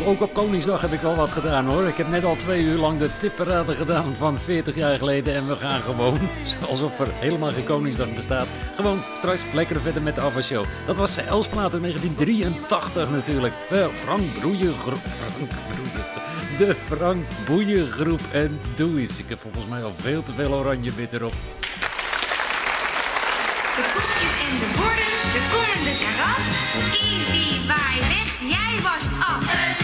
Ook op Koningsdag heb ik wel wat gedaan hoor. Ik heb net al twee uur lang de tipperaden gedaan van 40 jaar geleden. En we gaan gewoon, alsof er helemaal geen Koningsdag bestaat, gewoon straks lekker verder met de Ava Show. Dat was de Elsplaat in 1983 natuurlijk. Frank Broeiengroep. Frank. De Frank Boeiengroep. En doe eens. Ik heb volgens mij al veel te veel oranje wit erop. De koekjes en de borden, de komende karas. Ibi, waai weg, jij was af.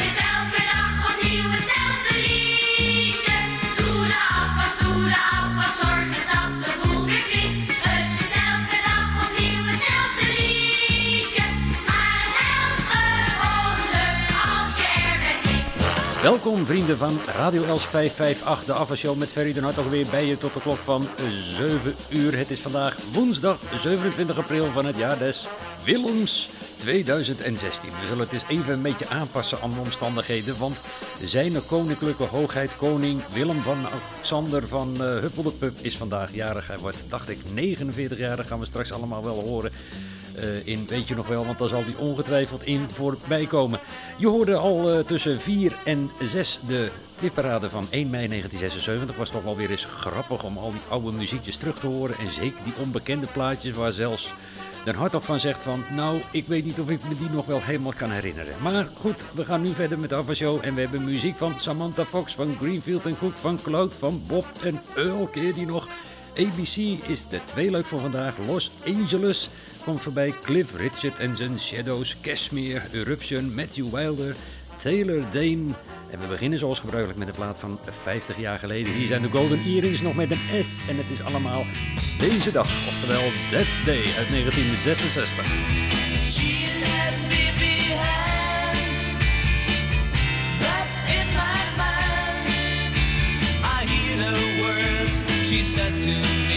Welkom vrienden van Radio Els 558, de afwasshow met Ferry den Hart alweer bij je tot de klok van 7 uur. Het is vandaag woensdag 27 april van het jaar des Willems 2016. We zullen het eens even een beetje aanpassen aan de omstandigheden, want zijn koninklijke hoogheid koning Willem van Alexander van uh, is vandaag jarig. Hij wordt, dacht ik, 49 jaar, dat gaan we straks allemaal wel horen. Uh, in weet je nog wel, want daar zal hij ongetwijfeld in voorbij komen. Je hoorde al uh, tussen 4 en 6 de tipparade van 1 mei 1976. Was toch wel weer eens grappig om al die oude muziekjes terug te horen. En zeker die onbekende plaatjes waar zelfs Den Hartog van zegt van... Nou, ik weet niet of ik me die nog wel helemaal kan herinneren. Maar goed, we gaan nu verder met de Show. En we hebben muziek van Samantha Fox, van Greenfield en Cook, van Cloud, van Bob en Earl. Keer die nog... ABC is de tweeluik voor vandaag. Los Angeles komt voorbij. Cliff Richard en zijn Shadows. Cashmere, Eruption, Matthew Wilder, Taylor Dane. En we beginnen zoals gebruikelijk met een plaat van 50 jaar geleden. Hier zijn de Golden Earrings nog met een S. En het is allemaal deze dag. Oftewel That Day uit 1966. She said to me,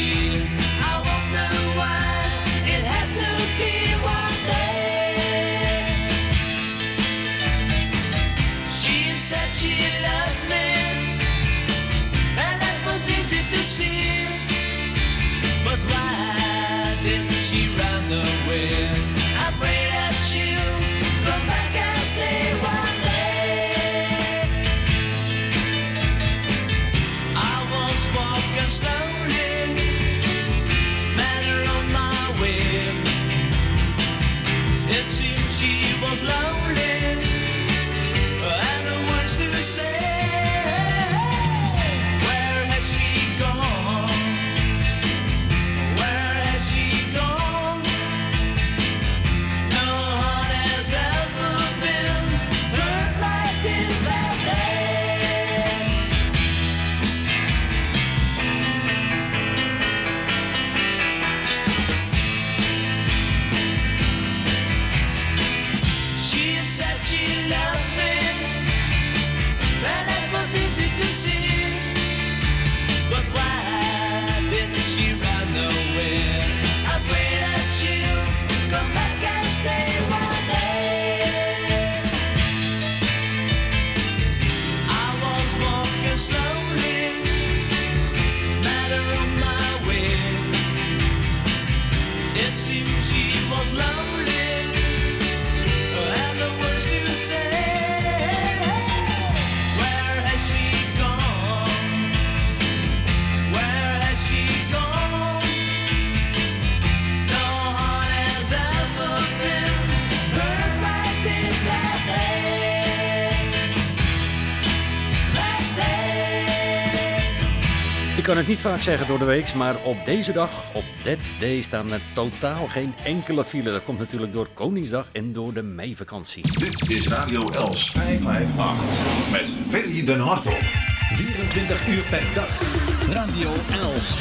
niet vaak zeggen door de week, maar op deze dag, op that day, staan er totaal geen enkele file. Dat komt natuurlijk door Koningsdag en door de meivakantie. Dit is Radio Els 558 met Ferry den Hartog. 24 uur per dag. Radio Els.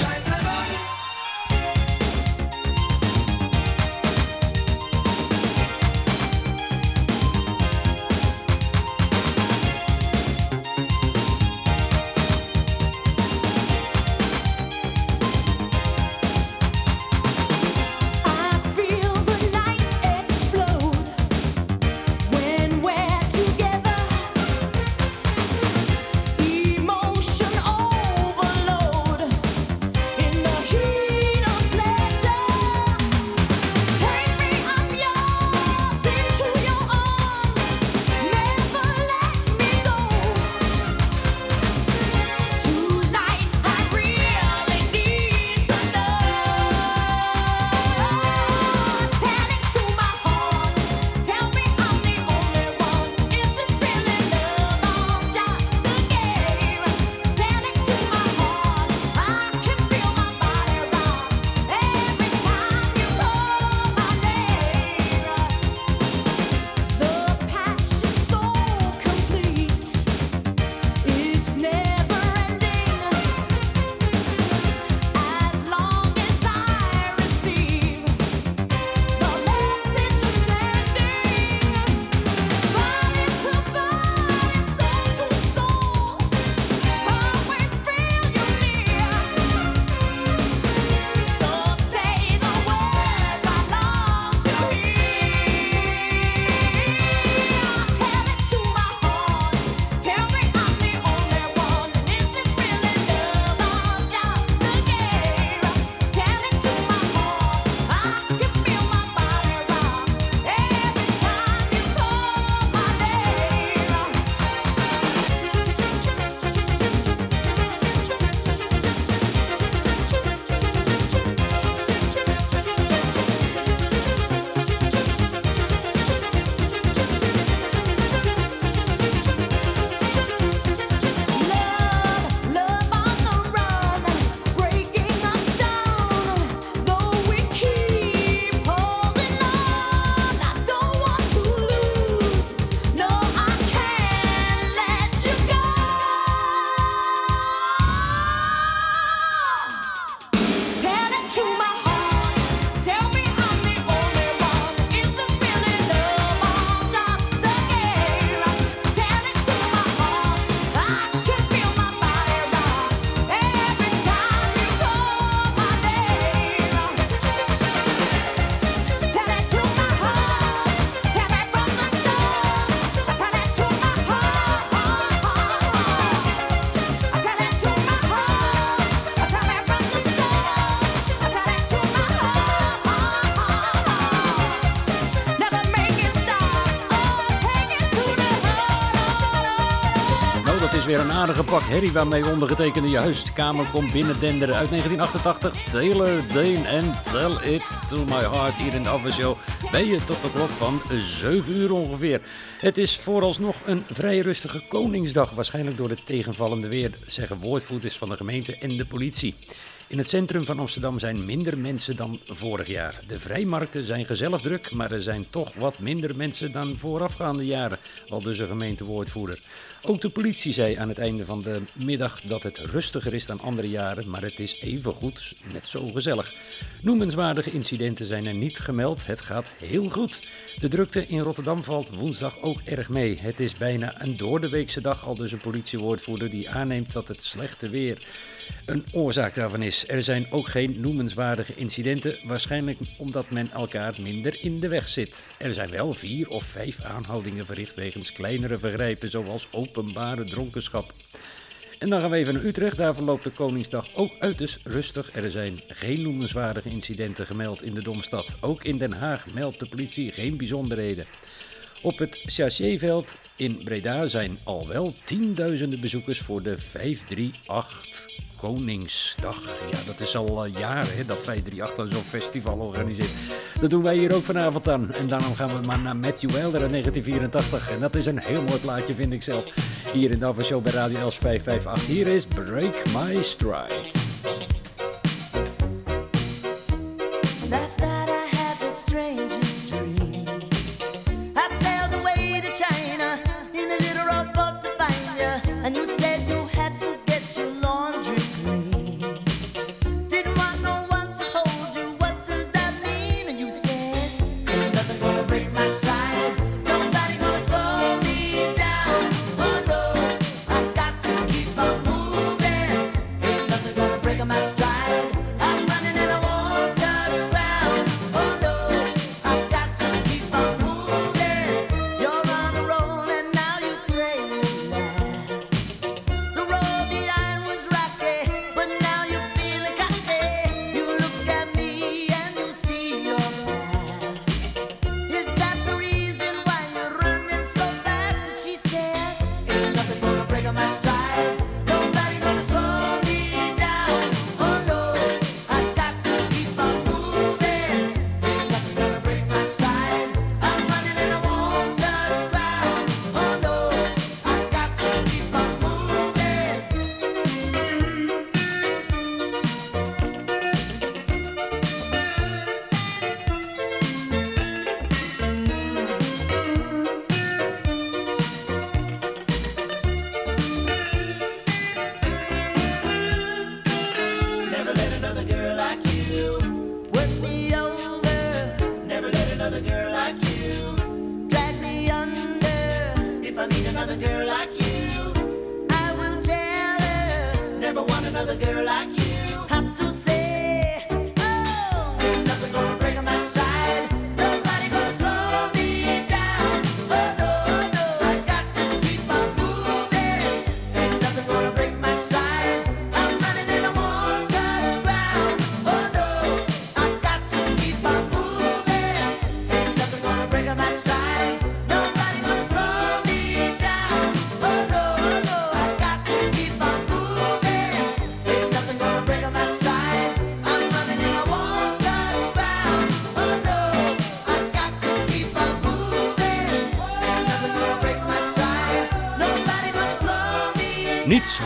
Pak herrie waarmee ondergetekende juist kamer komt binnendenderen. Uit 1988, Taylor Dane en Tell It To My Heart hier in de afwasshow. Ben je tot de klok van 7 uur ongeveer. Het is vooralsnog een vrij rustige Koningsdag. Waarschijnlijk door het tegenvallende weer, zeggen woordvoerders van de gemeente en de politie. In het centrum van Amsterdam zijn minder mensen dan vorig jaar. De vrijmarkten zijn gezellig druk, maar er zijn toch wat minder mensen dan voorafgaande jaren, al dus een gemeentewoordvoerder. Ook de politie zei aan het einde van de middag dat het rustiger is dan andere jaren, maar het is evengoed net zo gezellig. Noemenswaardige incidenten zijn er niet gemeld, het gaat heel goed. De drukte in Rotterdam valt woensdag ook erg mee. Het is bijna een doordeweekse dag, al dus een politiewoordvoerder die aanneemt dat het slechte weer een oorzaak daarvan is. Er zijn ook geen noemenswaardige incidenten, waarschijnlijk omdat men elkaar minder in de weg zit. Er zijn wel vier of vijf aanhoudingen verricht wegens kleinere vergrijpen, zoals openbare dronkenschap. En dan gaan we even naar Utrecht. Daar verloopt de Koningsdag ook uiterst rustig. Er zijn geen noemenswaardige incidenten gemeld in de Domstad. Ook in Den Haag meldt de politie geen bijzonderheden. Op het Chasséveld in Breda zijn al wel tienduizenden bezoekers voor de 538 Koningsdag. Ja, dat is al eh, jaren hè, dat 538 dan zo'n festival organiseert. Dat doen wij hier ook vanavond aan. En daarom gaan we maar naar Matthew Wilder in 1984. En dat is een heel mooi plaatje, vind ik zelf. Hier in de Show bij Radio Els 558. Hier is Break My Stride. Night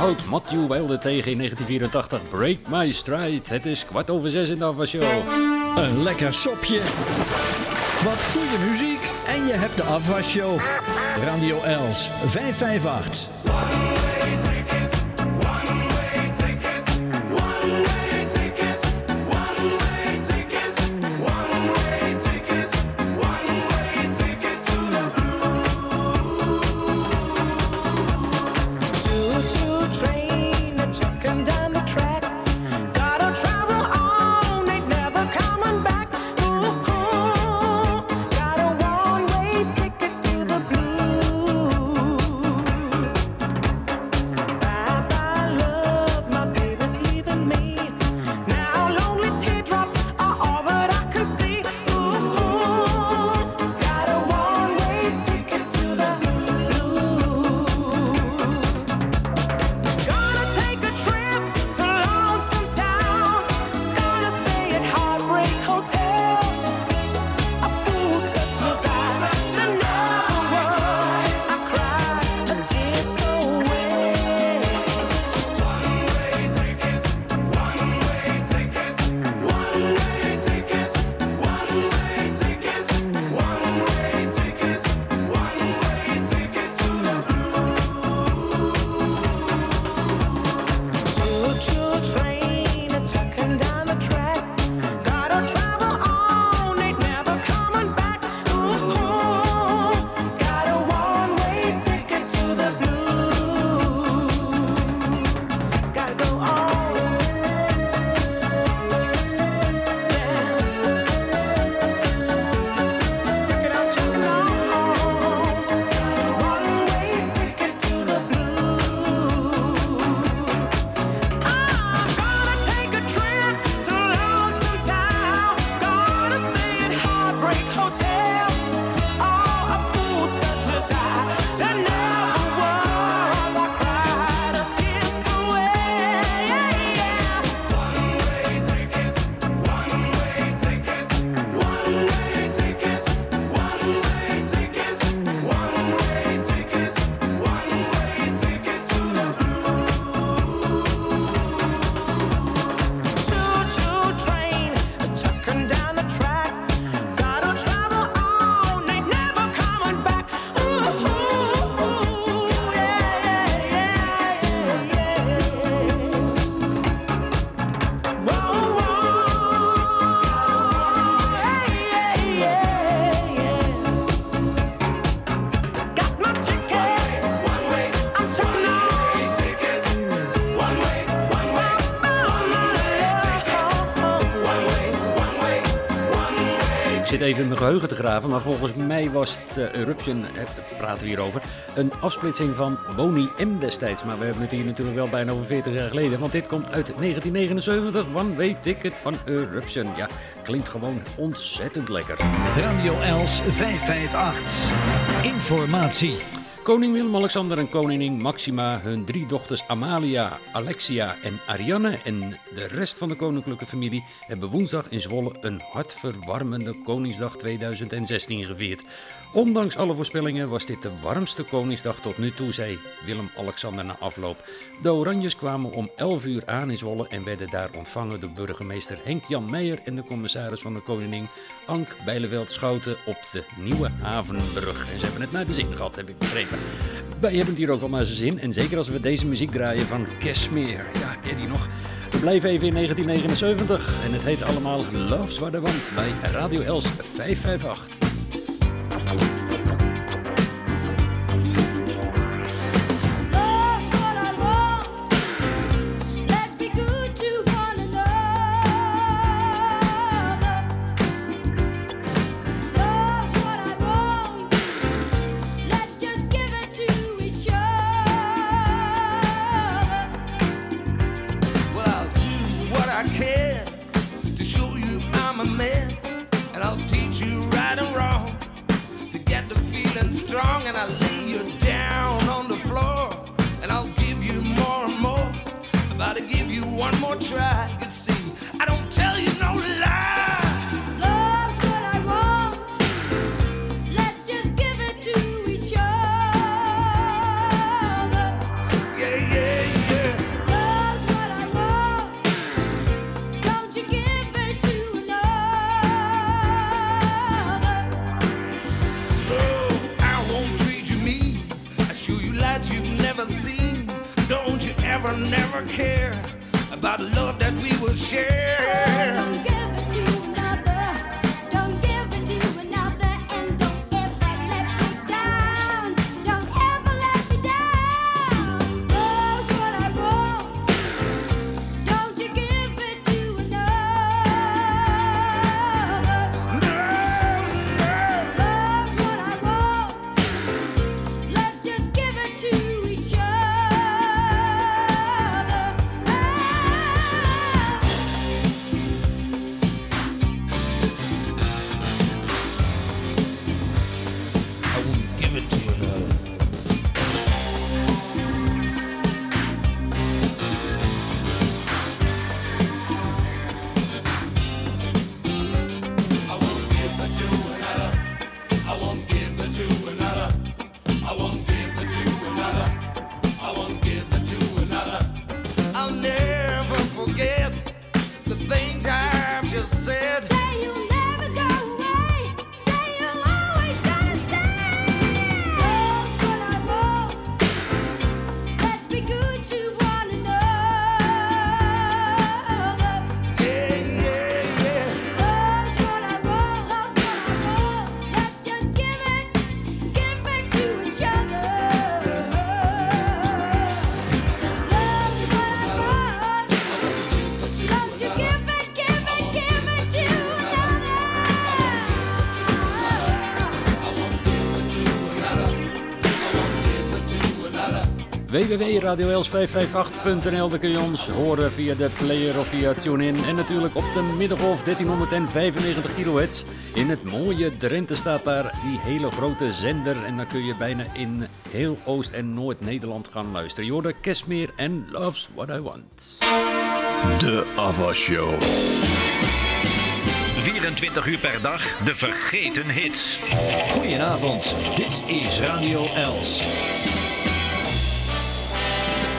houdt Matthew Wilder tegen in 1984. Break My Stride. Het is kwart over zes in de Show. Een lekker sopje. Wat goede muziek. En je hebt de afwasshow. Radio Els 558. Even in mijn geheugen te graven, maar volgens mij was het eh, Eruption, eh, praten we hierover, een afsplitsing van Boney M destijds. Maar we hebben het hier natuurlijk wel bijna over 40 jaar geleden, want dit komt uit 1979. Wan weet ik het van Eruption. Ja, klinkt gewoon ontzettend lekker. Radio Els 558. Informatie. Koning Willem-Alexander en koningin Maxima, hun drie dochters Amalia, Alexia en Ariane en de rest van de koninklijke familie hebben woensdag in Zwolle een hartverwarmende Koningsdag 2016 gevierd. Ondanks alle voorspellingen was dit de warmste Koningsdag tot nu toe, zei Willem-Alexander na afloop. De Oranjes kwamen om 11 uur aan in Zwolle en werden daar ontvangen door burgemeester Henk-Jan Meijer en de commissaris van de koningin Ank Bijleveld Schouten op de Nieuwe Havenbrug. En ze hebben het naar de zin gehad, heb ik begrepen. Wij hebben het hier ook wel naar zijn zin en zeker als we deze muziek draaien van Kesmeer. Ja, ken je die nog? We blijven even in 1979 en het heet allemaal Love Zwarte Wand bij Radio Els 558. Thank you. www.radioels558.nl Daar kun je ons horen via de player of via TuneIn. En natuurlijk op de middengolf 1395 kHz. In het mooie Drenthe staat daar die hele grote zender. En dan kun je bijna in heel Oost- en Noord-Nederland gaan luisteren. Je hoorde Kesmeer en Loves What I Want. De Ava Show. 24 uur per dag de vergeten hits. Goedenavond, dit is Radio Els.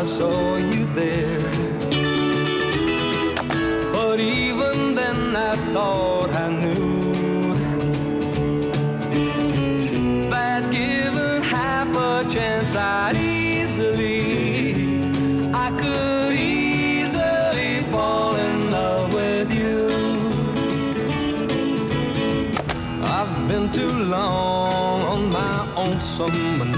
I saw you there But even then, I thought I knew that given half a chance, I'd easily, I could easily fall in love with you. I've been too long on my own summer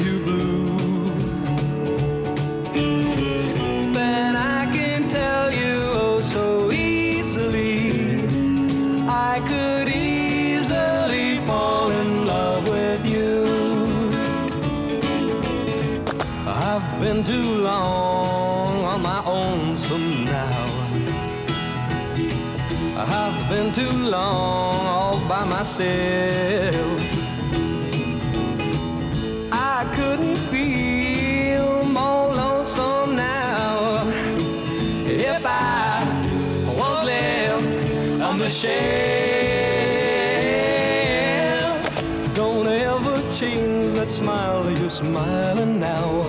myself. I couldn't feel more lonesome now if I was left on the shelf. Don't ever change that smile you're smiling now.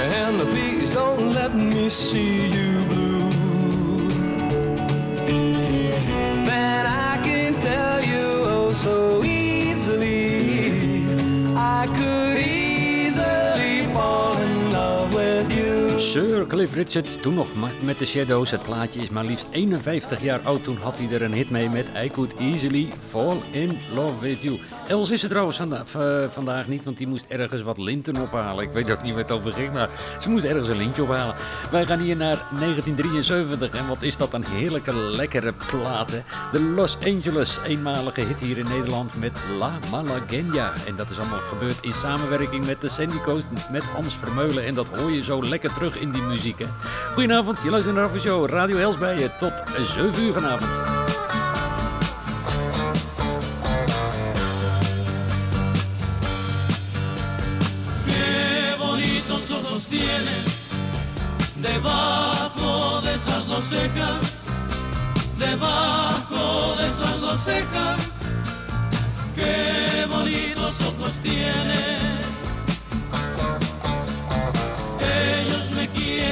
And please don't let me see you Sir Cliff Richard, toen nog met de Shadows. Het plaatje is maar liefst 51 jaar oud. Toen had hij er een hit mee met I Could Easily Fall in Love With You. Els is er trouwens v- vandaag niet, want die moest ergens wat linten ophalen. Ik weet ook niet waar het over ging, maar ze moest ergens een lintje ophalen. Wij gaan hier naar 1973 en wat is dat een heerlijke, lekkere plaat. hè? De Los Angeles, eenmalige hit hier in Nederland met La Malagueña. En dat is allemaal gebeurd in samenwerking met de Sandy Coast, met Hans Vermeulen. En dat hoor je zo lekker terug in die muziek. Hè? Goedenavond, je luistert naar de show Radio Els bij je tot 7 uur vanavond. Debajo de esas dos cejas, debajo de esas dos cejas. Qué bonitos ojos tienes.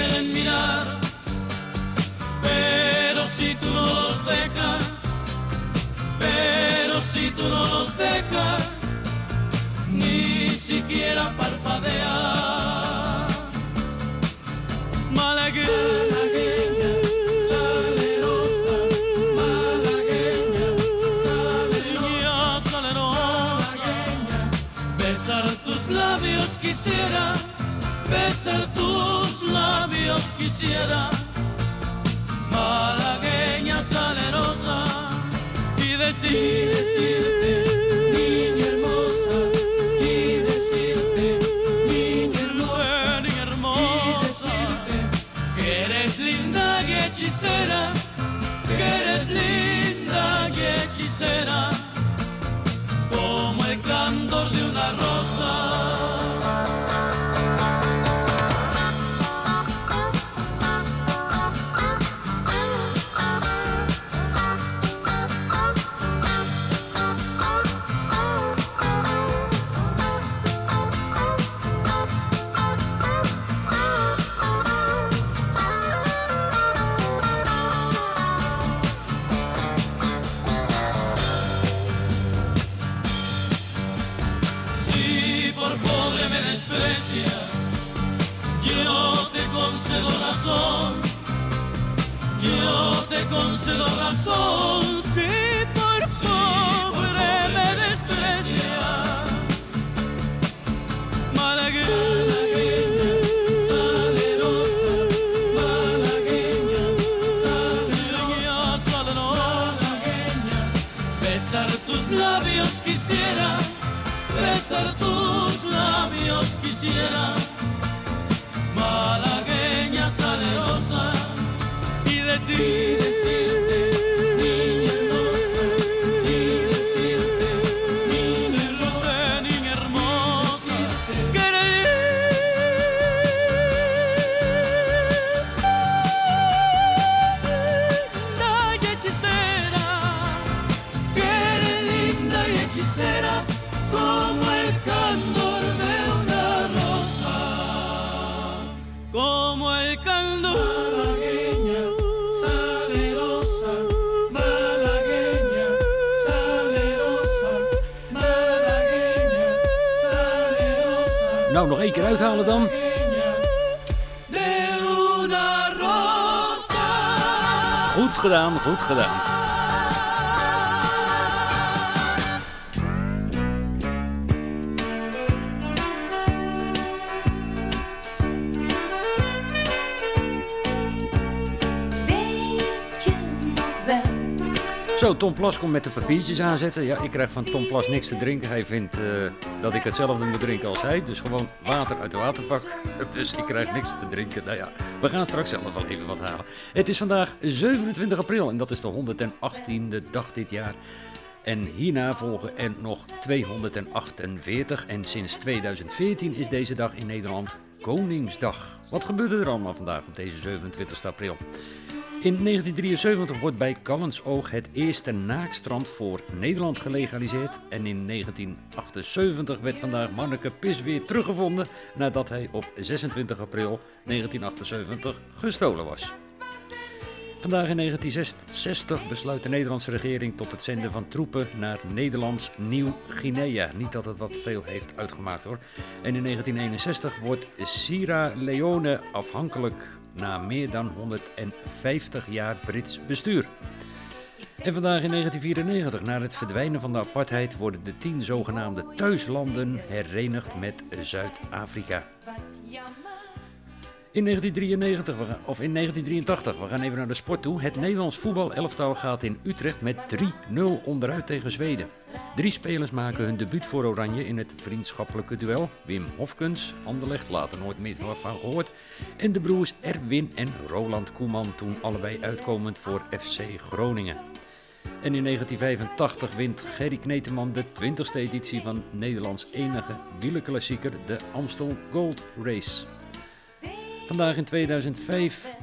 Quieren mirar, pero si tú no los dejas, pero si tú no los dejas ni siquiera parpadea. Malagueña, salerosa, malagueña, salerosa, salerosa. Besar tus labios quisiera, quisiera. Malagueña salerosa y decir, decirte, niña hermosa, y decirte, niña hermosa, niña hermosa, y decirte que eres linda y hechicera, que eres linda y hechicera, como el candor de una rosa. Te concedo razón. Si por pobre me desprecia, malagueña, salerosa, malagueña, salerosa, salerosa, besar tus labios quisiera besar tus labios quisiera, malagueña salerosa, Tennessee. Tennessee. Nou, nog één keer uithalen dan. Goed gedaan, goed gedaan. Zo, Tom Plas komt met de papiertjes aanzetten. Ja, ik krijg van Tom Plas niks te drinken. Hij vindt eh, dat ik hetzelfde moet drinken als hij. Dus gewoon water uit de waterpak. Dus ik krijg niks te drinken. Nou ja, we gaan straks zelf wel even wat halen. Het is vandaag 27 april en dat is de 118e dag dit jaar. En hierna volgen er nog 248. En sinds 2014 is deze dag in Nederland Koningsdag. Wat gebeurde er allemaal vandaag op deze 27 april? In 1973 wordt bij Callensoog het eerste naakstrand voor Nederland gelegaliseerd. En in 1978 werd vandaag Manneke Pis weer teruggevonden nadat hij op 26 april 1978 gestolen was. Vandaag in 1960 besluit de Nederlandse regering tot het zenden van troepen naar Nederlands Nieuw-Guinea. Niet dat het wat veel heeft uitgemaakt hoor. En in 1961 wordt Sierra Leone afhankelijk na meer dan 150 jaar Brits bestuur. En vandaag in 1994, na het verdwijnen van de apartheid, worden de tien zogenaamde thuislanden herenigd met Zuid-Afrika. In 1993, we gaan- of in 1983, we gaan even naar de sport toe. Het Nederlands voetbalelftal gaat in Utrecht met 3-0 onderuit tegen Zweden. Drie spelers maken hun debuut voor Oranje in het vriendschappelijke duel. Wim Hofkens, Anderlecht, later nooit meer van gehoord. En de broers Erwin en Roland Koeman, toen allebei uitkomend voor FC Groningen. En in 1985 wint Gerry Kneteman de 20e editie van Nederlands enige wielerklassieker, de Amstel Gold Race. Vandaag in 2005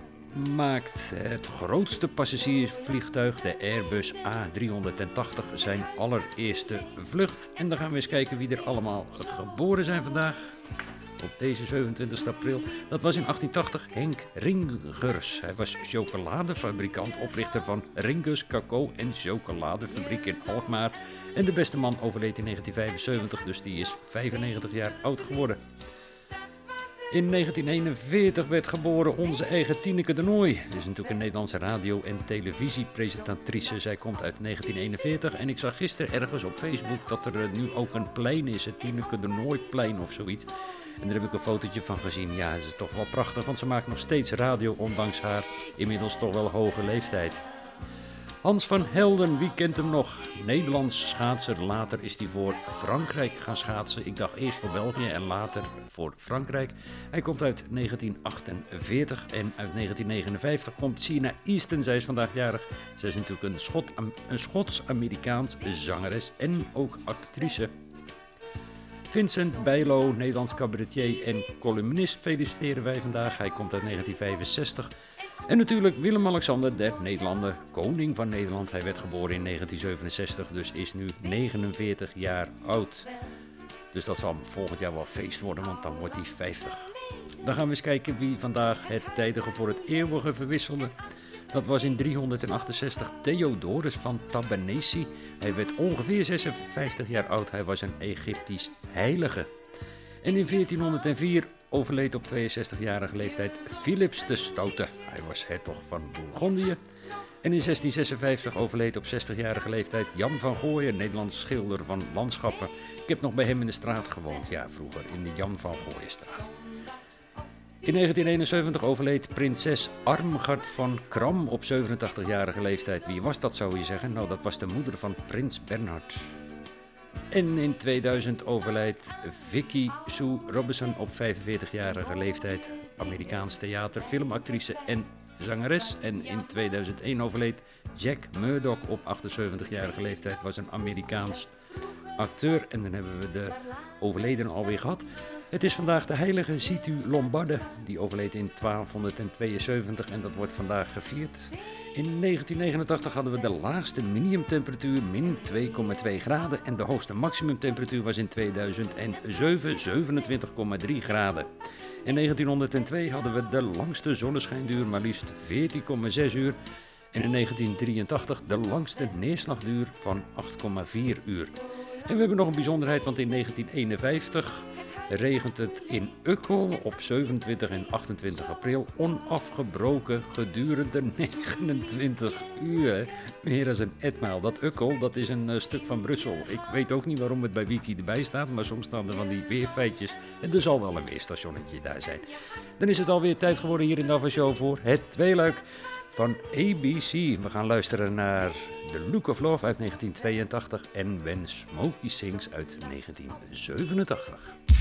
maakt het grootste passagiersvliegtuig, de Airbus A380, zijn allereerste vlucht. En dan gaan we eens kijken wie er allemaal geboren zijn vandaag. Op deze 27 april. Dat was in 1880 Henk Ringers. Hij was chocoladefabrikant, oprichter van Ringers Cacao en Chocoladefabriek in Alkmaar. En de beste man overleed in 1975, dus die is 95 jaar oud geworden. In 1941 werd geboren onze eigen Tineke de Nooi. Dit is natuurlijk een Nederlandse radio- en televisiepresentatrice. Zij komt uit 1941 en ik zag gisteren ergens op Facebook dat er eh, nu ook een plein is, het Tineke de Nooiplein of zoiets. En daar heb ik een fotootje van gezien. Ja, het is toch wel prachtig, want ze maakt nog steeds radio, ondanks haar inmiddels toch wel hoge leeftijd. Hans van Helden, wie kent hem nog? Nederlands schaatser, later is hij voor Frankrijk gaan schaatsen. Ik dacht eerst voor België en later voor Frankrijk. Hij komt uit 1948 en uit 1959 komt Sina Easton. Zij is vandaag jarig. Zij is natuurlijk een, Schot, een Schots-Amerikaans zangeres en ook actrice. Vincent Bijlo, Nederlands cabaretier en columnist, feliciteren wij vandaag. Hij komt uit 1965. En natuurlijk Willem-Alexander, der Nederlander, koning van Nederland. Hij werd geboren in 1967, dus is nu 49 jaar oud. Dus dat zal volgend jaar wel feest worden, want dan wordt hij 50. Dan gaan we eens kijken wie vandaag het tijdige voor het eeuwige verwisselde. Dat was in 368 Theodorus van Tabanesi. Hij werd ongeveer 56 jaar oud. Hij was een Egyptisch heilige. En in 1404 overleed op 62-jarige leeftijd Philips de Stoute. Hij was hertog van Bourgondië. En in 1656 overleed op 60-jarige leeftijd Jan van Gooien, Nederlands schilder van landschappen. Ik heb nog bij hem in de straat gewoond, ja vroeger, in de Jan van Gooienstraat. In 1971 overleed prinses Armgard van Kram op 87-jarige leeftijd. Wie was dat zou je zeggen? Nou, dat was de moeder van prins Bernhard. En in 2000 overlijdt Vicky Sue Robinson op 45-jarige leeftijd. Amerikaans theater, filmactrice en zangeres. En in 2001 overleed Jack Murdoch op 78-jarige leeftijd. Was een Amerikaans acteur. En dan hebben we de overledene alweer gehad. Het is vandaag de heilige Situ Lombarde. Die overleed in 1272 en dat wordt vandaag gevierd. In 1989 hadden we de laagste minimumtemperatuur, min 2,2 graden. En de hoogste maximumtemperatuur was in 2007, 27,3 graden. In 1902 hadden we de langste zonneschijnduur, maar liefst 14,6 uur. En in 1983 de langste neerslagduur van 8,4 uur. En we hebben nog een bijzonderheid, want in 1951 regent het in Ukkel op 27 en 28 april onafgebroken gedurende 29 uur. Meer dan een etmaal. Dat Ukkel, dat is een eh, stuk van Brussel. Ik weet ook niet waarom het bij Wiki erbij staat, maar soms staan er van die weerfeitjes. En er zal wel een weerstationnetje daar zijn. Dan is het alweer tijd geworden hier in de Show voor het tweeluik van ABC. We gaan luisteren naar The Look of Love uit 1982 en When Smokey Sings uit 1987.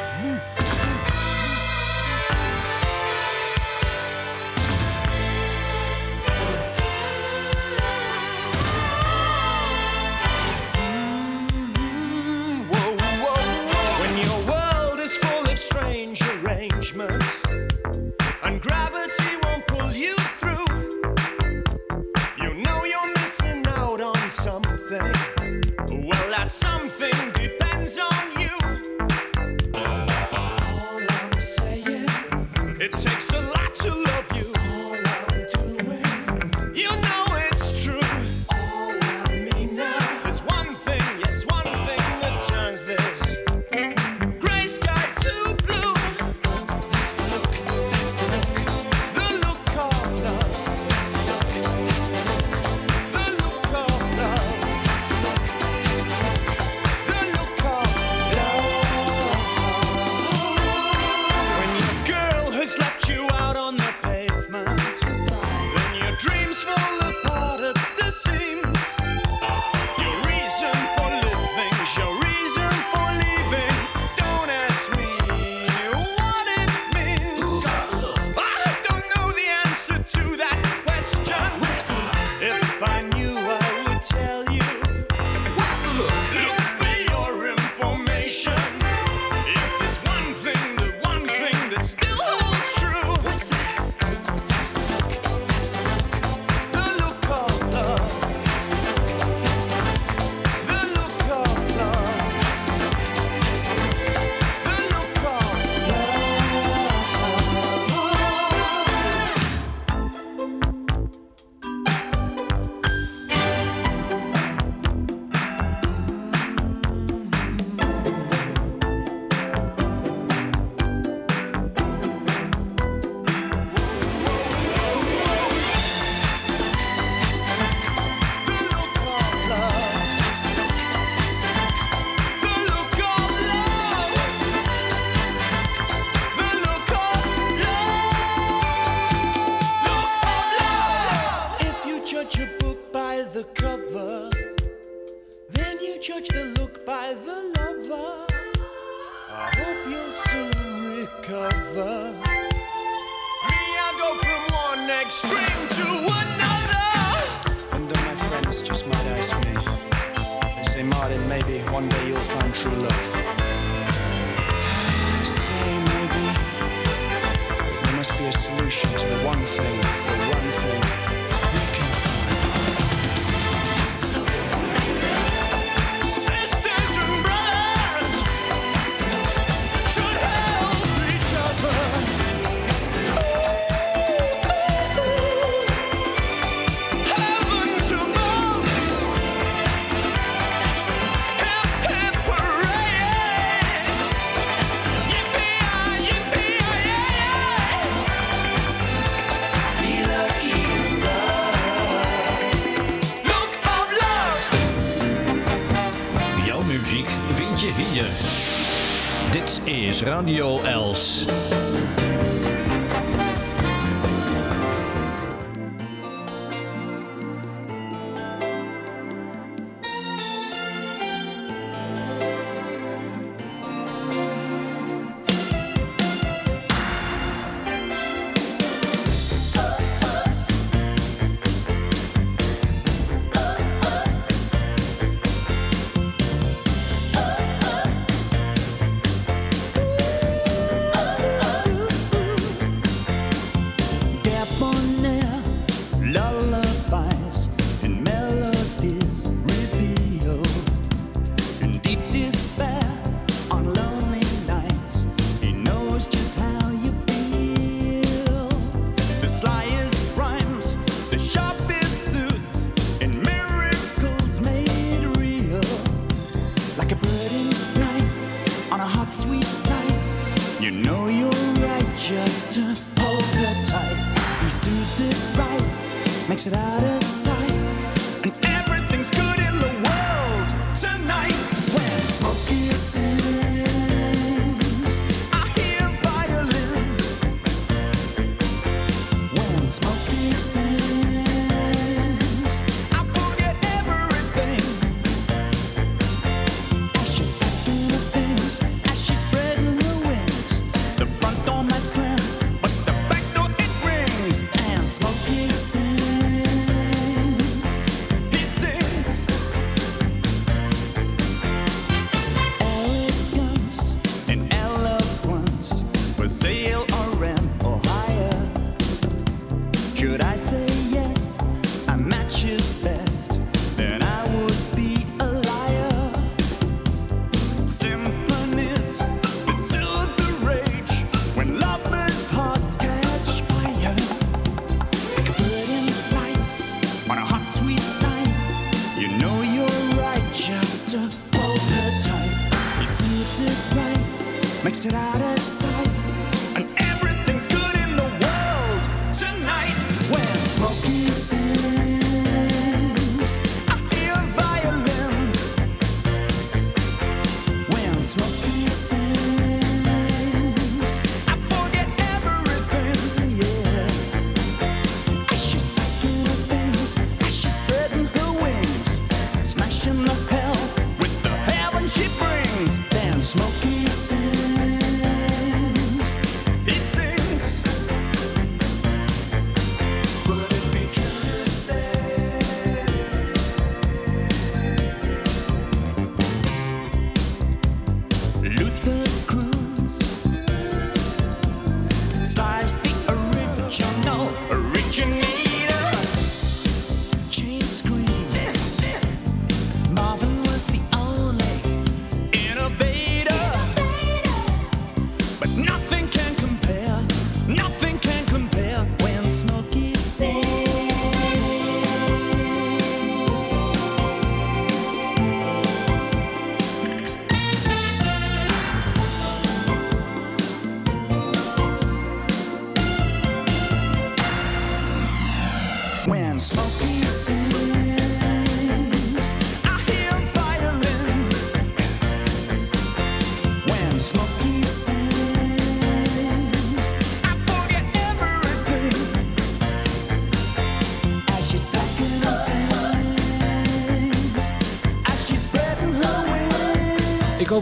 Radio Els.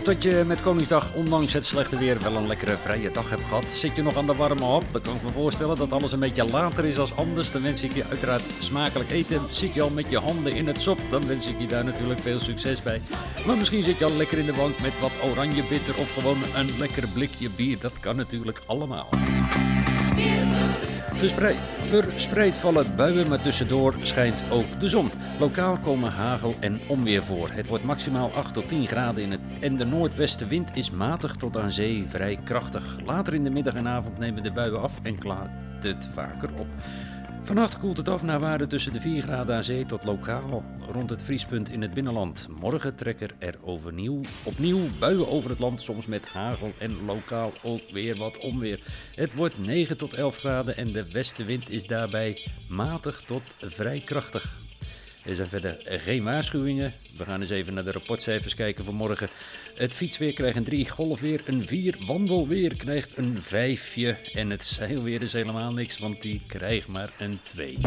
Dat je met Koningsdag, ondanks het slechte weer, wel een lekkere vrije dag hebt gehad. Zit je nog aan de warme hap? Dan kan ik me voorstellen dat alles een beetje later is als anders. Dan wens ik je uiteraard smakelijk eten. Zit je al met je handen in het sop? Dan wens ik je daar natuurlijk veel succes bij. Maar misschien zit je al lekker in de bank met wat oranje bitter of gewoon een lekker blikje bier. Dat kan natuurlijk allemaal. Verspreid, verspreid vallen buien, maar tussendoor schijnt ook de zon. Lokaal komen hagel en onweer voor. Het wordt maximaal 8 tot 10 graden in het en de noordwestenwind is matig tot aan zee vrij krachtig. Later in de middag en avond nemen de buien af en klaart het vaker op. Vannacht koelt het af naar waarde tussen de 4 graden aan zee tot lokaal rond het vriespunt in het binnenland. Morgen trekken er overnieuw, opnieuw buien over het land, soms met hagel en lokaal ook weer wat onweer. Het wordt 9 tot 11 graden en de westenwind is daarbij matig tot vrij krachtig. Er zijn verder geen waarschuwingen. We gaan eens even naar de rapportcijfers kijken voor morgen. Het fietsweer krijgt een 3, golfweer een 4, wandelweer krijgt een 5 en het zeilweer is helemaal niks, want die krijgt maar een 2.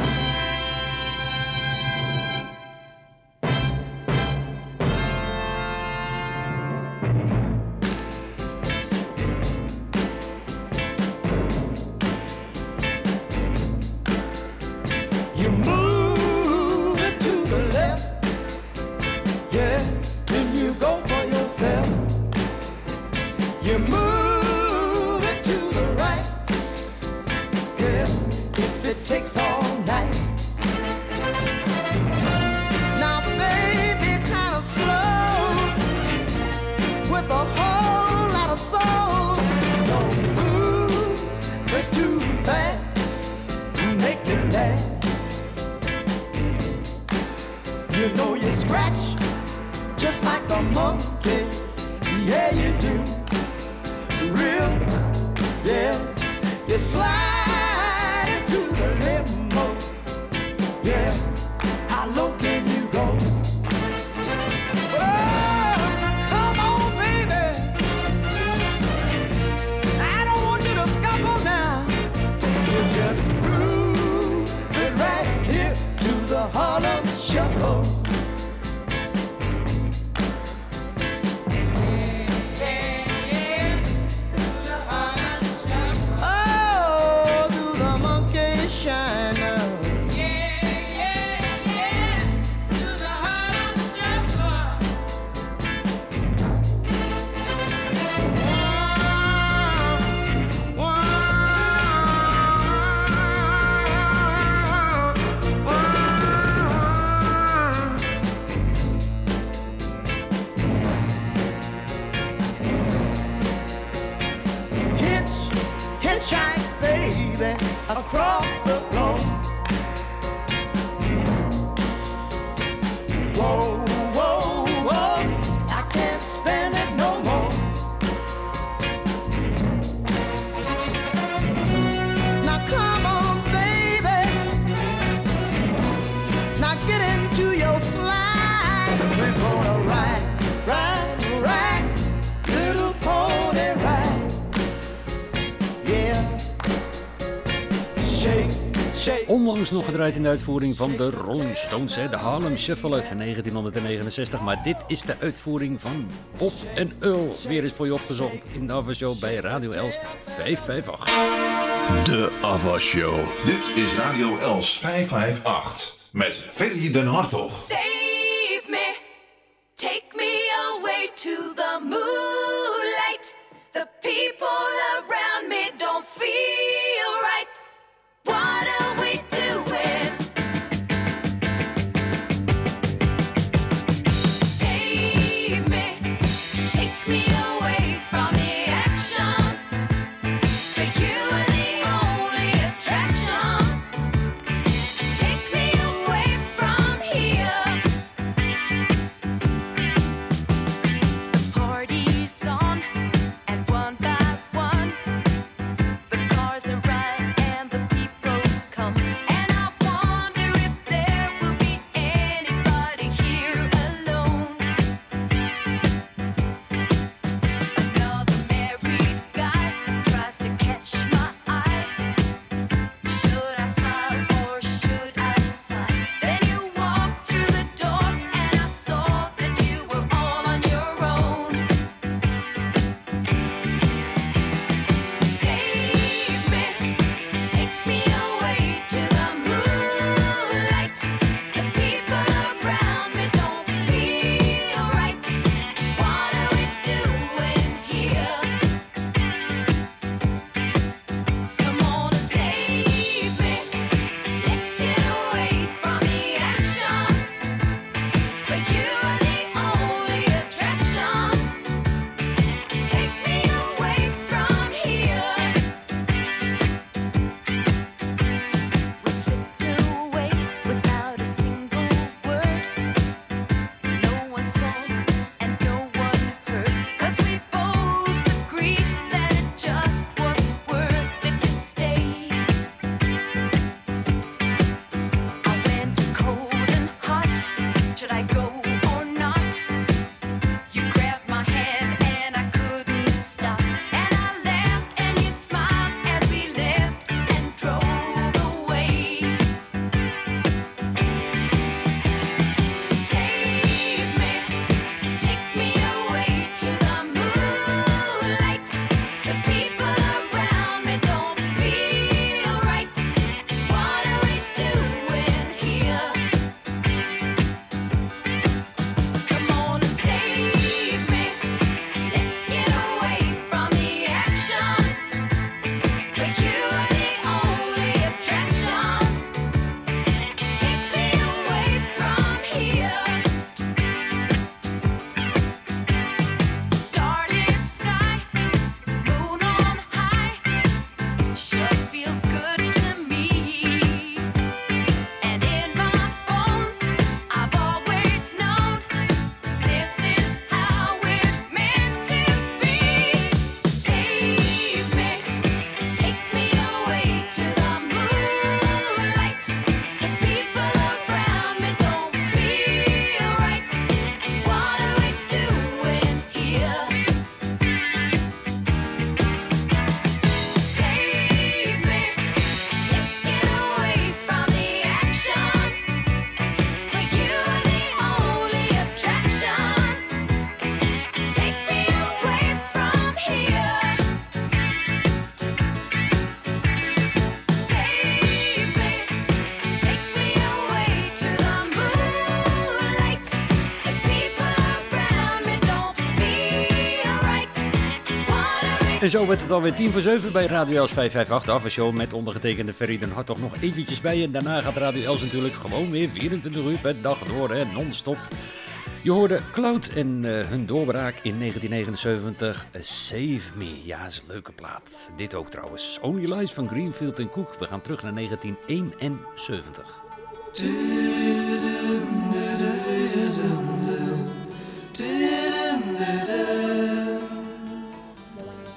Try. Onlangs nog gedraaid in de uitvoering van de Rolling Stones, hè, de Harlem Shuffle uit 1969. Maar dit is de uitvoering van Bob en Earl. Weer eens voor je opgezocht in de Ava Show bij Radio Els 558. De Ava Show. Dit is Radio Els 558 met Ferry den Hartog. Save me, take me away to the moonlight. The people around me don't zo werd het alweer tien voor zeven bij Radio Els 558 Aftershow met ondergetekende Ferry Hart toch nog eventjes bij. En daarna gaat Radio Els natuurlijk gewoon weer 24 uur per dag door, hè, non-stop. Je hoorde Cloud en eh, hun doorbraak in 1979, eh, Save Me. Ja, is een leuke plaat. Dit ook trouwens. Only Lies van Greenfield en Cook. We gaan terug naar 1971.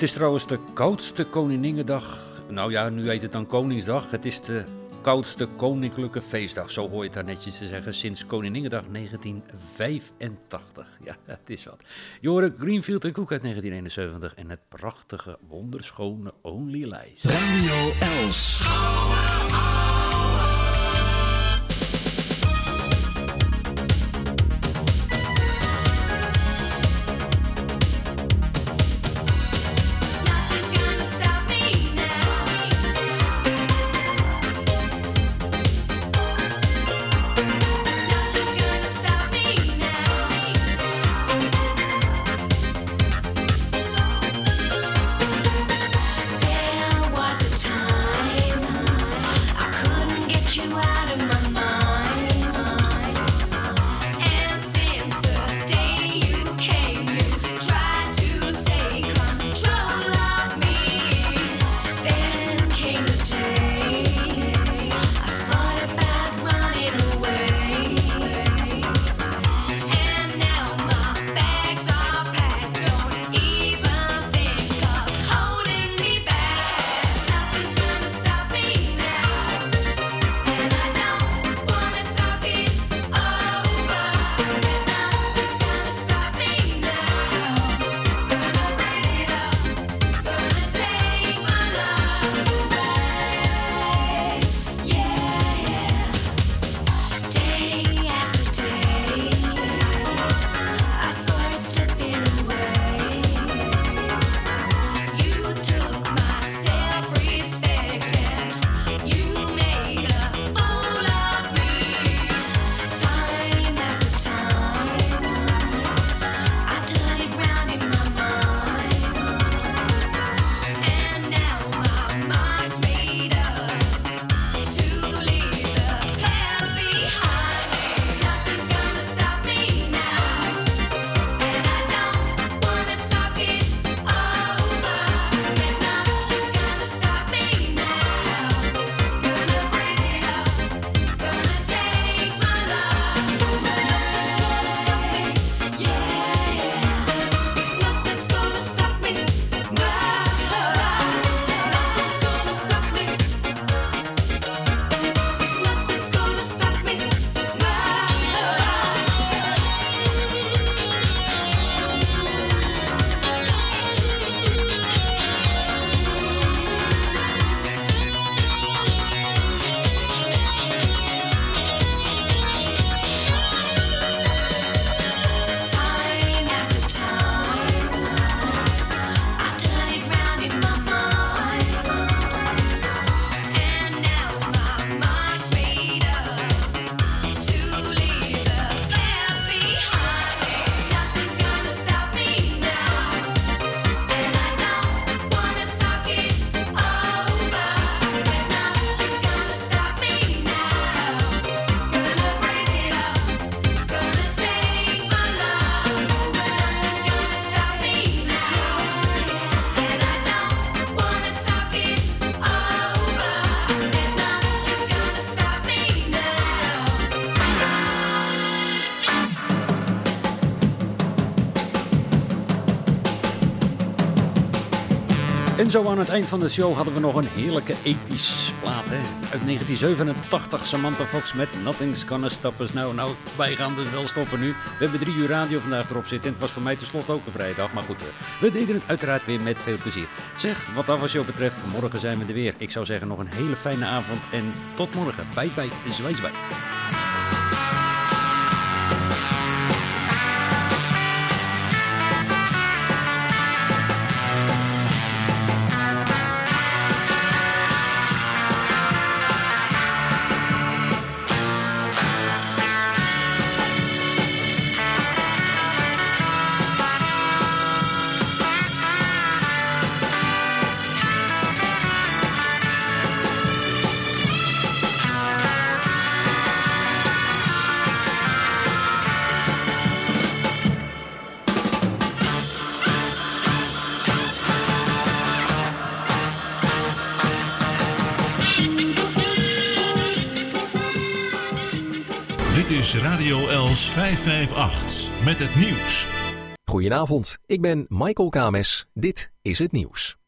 Het is trouwens de koudste Koninginnedag. Nou ja, nu heet het dan Koningsdag. Het is de koudste koninklijke feestdag. Zo hoor je het daar netjes te zeggen. Sinds Koninginnedag 1985. Ja, het is wat. Hoorde Greenfield en Cook uit 1971. En het prachtige, wonderschone Only Lies. Radio Els. En zo aan het eind van de show hadden we nog een heerlijke ethisch plaat. Uit 1987, Samantha Fox met Nothing's Gonna Stop Us Now. Nou, wij gaan dus wel stoppen nu. We hebben drie uur radio vandaag erop zitten. En het was voor mij tenslotte ook een vrijdag. Maar goed, eh, we deden het uiteraard weer met veel plezier. Zeg, wat dat show betreft, morgen zijn we er weer. Ik zou zeggen nog een hele fijne avond. En tot morgen. Bye bye, zwaai 558 met het nieuws. Goedenavond, ik ben Michael Kames. Dit is het nieuws.